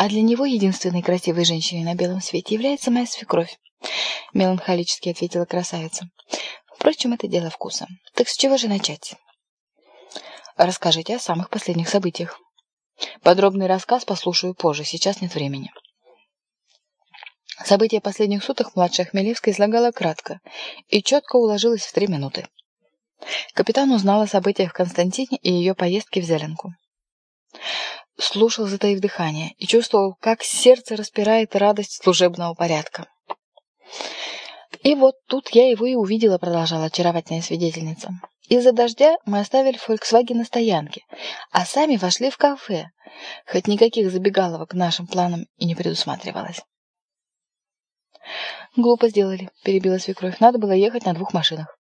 А для него единственной красивой женщиной на белом свете является моя свекровь. Меланхолически ответила красавица. Впрочем, это дело вкуса. Так с чего же начать? Расскажите о самых последних событиях. Подробный рассказ послушаю позже, сейчас нет времени. События последних суток младшая Хмелевская излагала кратко и четко уложилась в три минуты. Капитан узнал о событиях в Константине и ее поездке в Зеленку. Слушал, затаив дыхание, и чувствовал, как сердце распирает радость служебного порядка. «И вот тут я его и увидела», — продолжала очаровательная свидетельница. «Из-за дождя мы оставили Фольксваген на стоянке, а сами вошли в кафе, хоть никаких забегаловок нашим планам и не предусматривалось». «Глупо сделали», — перебила свекровь. «Надо было ехать на двух машинах».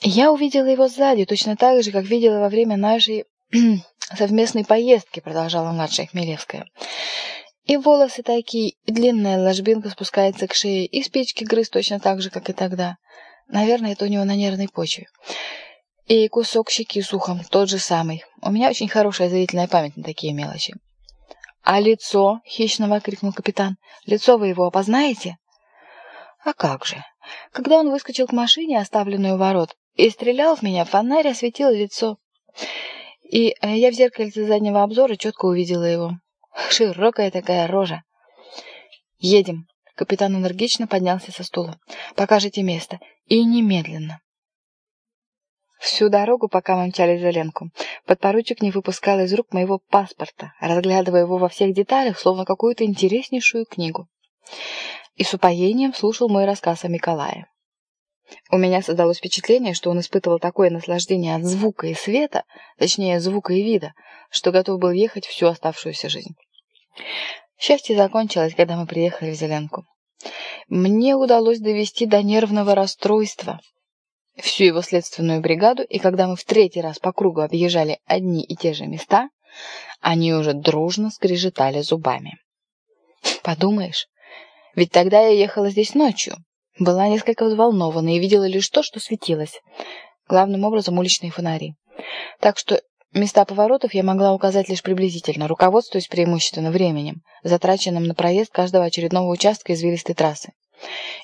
«Я увидела его сзади, точно так же, как видела во время нашей совместной поездки», — продолжала младшая Хмелевская. И волосы такие, и длинная ложбинка спускается к шее, и спички грыз точно так же, как и тогда. Наверное, это у него на нервной почве. И кусок щеки с ухом, тот же самый. У меня очень хорошая зрительная память на такие мелочи. «А лицо?» — хищно выкрикнул капитан. «Лицо вы его опознаете?» «А как же? Когда он выскочил к машине, оставленной у ворот, и стрелял в меня, фонарь осветил лицо. И э, я в зеркальце заднего обзора четко увидела его. Широкая такая рожа. «Едем!» Капитан энергично поднялся со стула. «Покажите место. И немедленно!» Всю дорогу, пока мы мчались за Ленку, подпоручик не выпускал из рук моего паспорта, разглядывая его во всех деталях, словно какую-то интереснейшую книгу. И с упоением слушал мой рассказ о Николае. У меня создалось впечатление, что он испытывал такое наслаждение от звука и света, точнее, звука и вида, что готов был ехать всю оставшуюся жизнь. Счастье закончилось, когда мы приехали в Зеленку. Мне удалось довести до нервного расстройства всю его следственную бригаду, и когда мы в третий раз по кругу объезжали одни и те же места, они уже дружно скрежетали зубами. Подумаешь, ведь тогда я ехала здесь ночью, была несколько взволнована и видела лишь то, что светилось. Главным образом уличные фонари. Так что места поворотов я могла указать лишь приблизительно, руководствуясь преимущественно временем, затраченным на проезд каждого очередного участка извилистой трассы.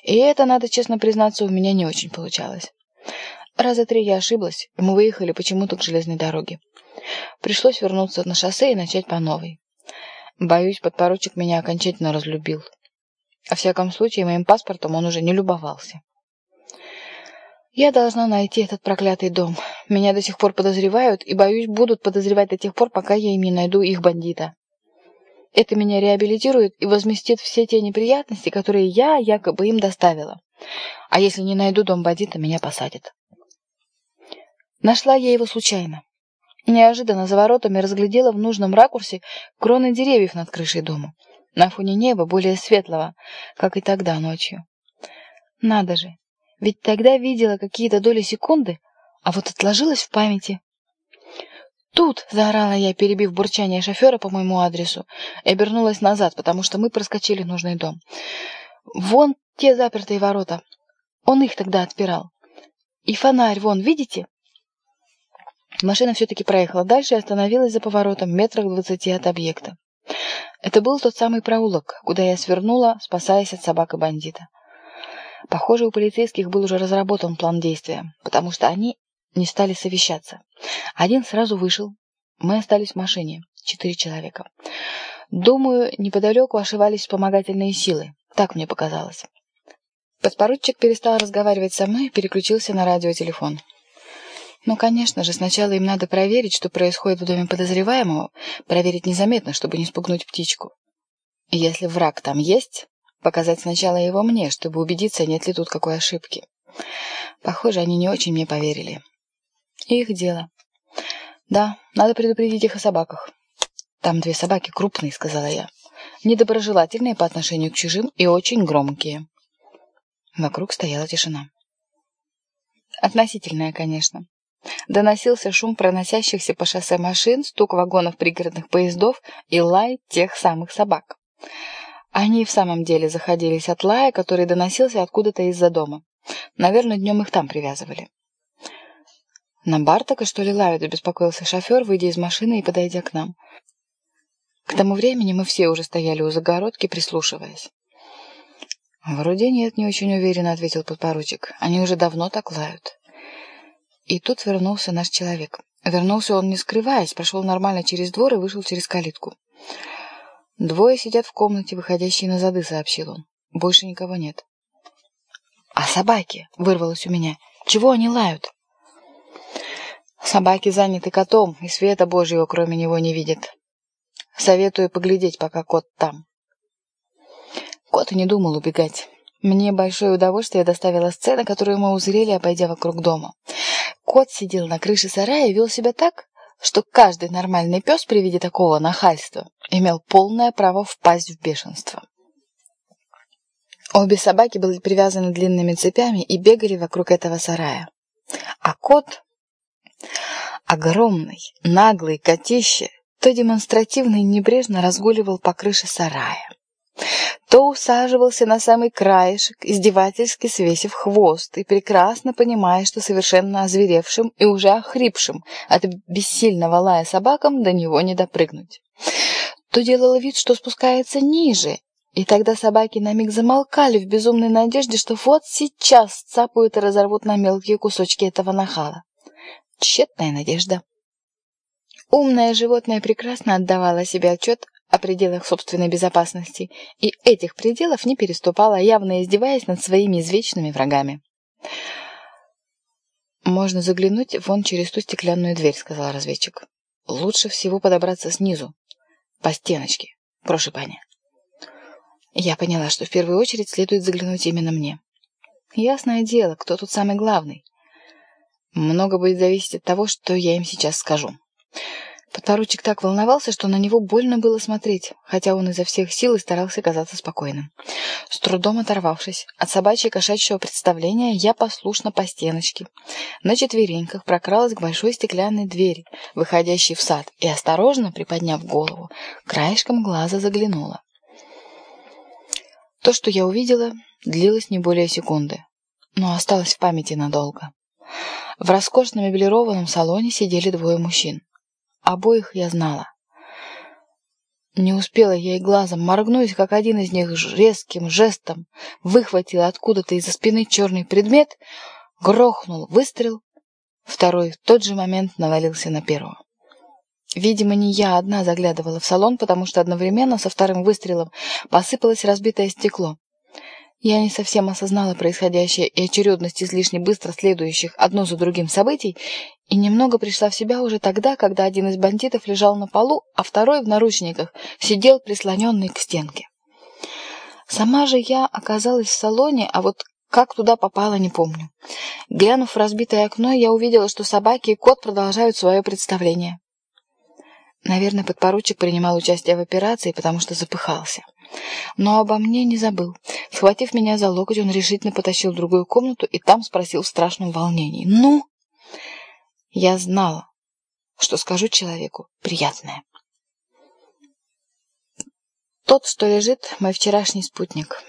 И это, надо честно признаться, у меня не очень получалось. Раза три я ошиблась, и мы выехали почему-то к железной дороге. Пришлось вернуться на шоссе и начать по новой. Боюсь, подпоручик меня окончательно разлюбил. Во всяком случае, моим паспортом он уже не любовался. Я должна найти этот проклятый дом. Меня до сих пор подозревают и, боюсь, будут подозревать до тех пор, пока я им не найду их бандита. Это меня реабилитирует и возместит все те неприятности, которые я якобы им доставила. А если не найду дом бандита, меня посадят. Нашла я его случайно. Неожиданно за воротами разглядела в нужном ракурсе кроны деревьев над крышей дома на фоне неба более светлого, как и тогда ночью. Надо же, ведь тогда видела какие-то доли секунды, а вот отложилось в памяти. «Тут!» — заорала я, перебив бурчание шофера по моему адресу, и обернулась назад, потому что мы проскочили нужный дом. «Вон те запертые ворота. Он их тогда отпирал. И фонарь вон, видите?» Машина все-таки проехала дальше и остановилась за поворотом метрах двадцати от объекта. Это был тот самый проулок, куда я свернула, спасаясь от собак и бандита. Похоже, у полицейских был уже разработан план действия, потому что они не стали совещаться. Один сразу вышел. Мы остались в машине. Четыре человека. Думаю, неподалеку ошивались вспомогательные силы. Так мне показалось. Подпоручик перестал разговаривать со мной и переключился на радиотелефон. Ну, конечно же, сначала им надо проверить, что происходит в доме подозреваемого, проверить незаметно, чтобы не спугнуть птичку. Если враг там есть, показать сначала его мне, чтобы убедиться, нет ли тут какой ошибки. Похоже, они не очень мне поверили. их дело. Да, надо предупредить их о собаках. Там две собаки крупные, сказала я. Недоброжелательные по отношению к чужим и очень громкие. Вокруг стояла тишина. Относительная, конечно. Доносился шум проносящихся по шоссе машин, стук вагонов пригородных поездов и лай тех самых собак. Они в самом деле заходились от лая, который доносился откуда-то из-за дома. Наверное, днем их там привязывали. «На Бартака, что ли, лают?» – забеспокоился шофер, выйдя из машины и подойдя к нам. К тому времени мы все уже стояли у загородки, прислушиваясь. «Вроде нет, не очень уверенно», — ответил подпоручик. «Они уже давно так лают». И тут вернулся наш человек. Вернулся он не скрываясь, прошел нормально через двор и вышел через калитку. «Двое сидят в комнате, выходящие на зады», — сообщил он. «Больше никого нет». «А собаки?» — вырвалось у меня. «Чего они лают?» «Собаки заняты котом, и света Божьего кроме него не видят. Советую поглядеть, пока кот там». Кот и не думал убегать. Мне большое удовольствие доставила сцена, которую мы узрели, обойдя вокруг дома. Кот сидел на крыше сарая и вел себя так, что каждый нормальный пес при виде такого нахальства имел полное право впасть в бешенство. Обе собаки были привязаны длинными цепями и бегали вокруг этого сарая. А кот, огромный, наглый котище, то демонстративно и небрежно разгуливал по крыше сарая то усаживался на самый краешек, издевательски свесив хвост, и прекрасно понимая, что совершенно озверевшим и уже охрипшим от бессильного лая собакам до него не допрыгнуть. То делал вид, что спускается ниже, и тогда собаки на миг замолкали в безумной надежде, что вот сейчас цапают и разорвут на мелкие кусочки этого нахала. Тщетная надежда. Умное животное прекрасно отдавало себе отчет о пределах собственной безопасности, и этих пределов не переступала, явно издеваясь над своими извечными врагами. «Можно заглянуть вон через ту стеклянную дверь», — сказал разведчик. «Лучше всего подобраться снизу, по стеночке, прошу пани». Я поняла, что в первую очередь следует заглянуть именно мне. Ясное дело, кто тут самый главный. Много будет зависеть от того, что я им сейчас скажу. Подпоручик так волновался, что на него больно было смотреть, хотя он изо всех сил и старался казаться спокойным. С трудом оторвавшись от собачьего кошачьего представления, я послушно по стеночке. На четвереньках прокралась к большой стеклянной двери, выходящей в сад, и, осторожно приподняв голову, краешком глаза заглянула. То, что я увидела, длилось не более секунды, но осталось в памяти надолго. В роскошном меблированном салоне сидели двое мужчин. Обоих я знала. Не успела я и глазом моргнуть, как один из них резким жестом выхватил откуда-то из-за спины черный предмет, грохнул выстрел, второй в тот же момент навалился на первого. Видимо, не я одна заглядывала в салон, потому что одновременно со вторым выстрелом посыпалось разбитое стекло. Я не совсем осознала происходящее и очередность излишне быстро следующих одно за другим событий и немного пришла в себя уже тогда, когда один из бандитов лежал на полу, а второй в наручниках сидел прислоненный к стенке. Сама же я оказалась в салоне, а вот как туда попала, не помню. Глянув в разбитое окно, я увидела, что собаки и кот продолжают свое представление. Наверное, подпоручик принимал участие в операции, потому что запыхался. Но обо мне не забыл. Схватив меня за локоть, он решительно потащил в другую комнату и там спросил в страшном волнении. «Ну?» Я знала, что скажу человеку приятное. Тот, что лежит, мой вчерашний спутник.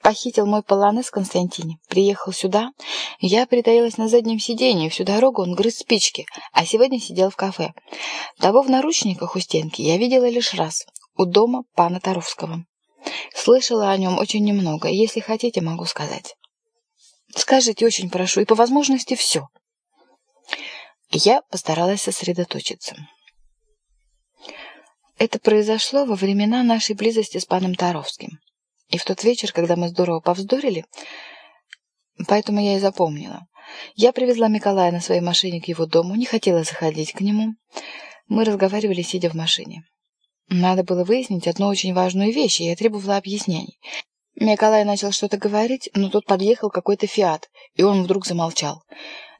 Похитил мой полонез Константине, приехал сюда. Я притаилась на заднем сиденье, всю дорогу он грыз спички, а сегодня сидел в кафе. Того в наручниках у стенки я видела лишь раз, у дома пана Таровского. Слышала о нем очень немного, если хотите, могу сказать. Скажите, очень прошу, и по возможности все. Я постаралась сосредоточиться. Это произошло во времена нашей близости с паном Таровским. И в тот вечер, когда мы здорово повздорили, поэтому я и запомнила. Я привезла Николая на своей машине к его дому, не хотела заходить к нему. Мы разговаривали, сидя в машине. Надо было выяснить одну очень важную вещь, и я требовала объяснений. Николай начал что-то говорить, но тут подъехал какой-то фиат, и он вдруг замолчал.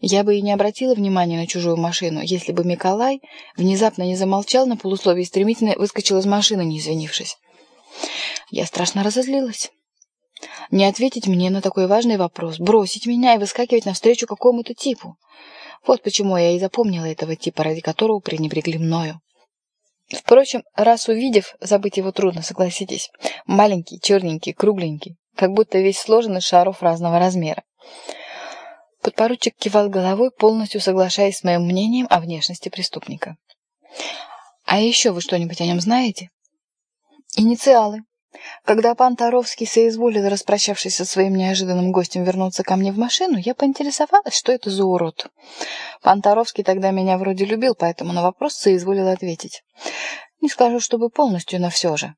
Я бы и не обратила внимания на чужую машину, если бы Николай внезапно не замолчал на полусловии и стремительно выскочил из машины, не извинившись. Я страшно разозлилась. Не ответить мне на такой важный вопрос, бросить меня и выскакивать навстречу какому-то типу. Вот почему я и запомнила этого типа, ради которого пренебрегли мною. Впрочем, раз увидев, забыть его трудно, согласитесь. Маленький, черненький, кругленький, как будто весь сложен из шаров разного размера. Подпоручик кивал головой, полностью соглашаясь с моим мнением о внешности преступника. «А еще вы что-нибудь о нем знаете?» Инициалы. Когда пан Таровский соизволил, распрощавшись со своим неожиданным гостем, вернуться ко мне в машину, я поинтересовалась, что это за урод. Пан Таровский тогда меня вроде любил, поэтому на вопрос соизволил ответить. Не скажу, чтобы полностью, но все же.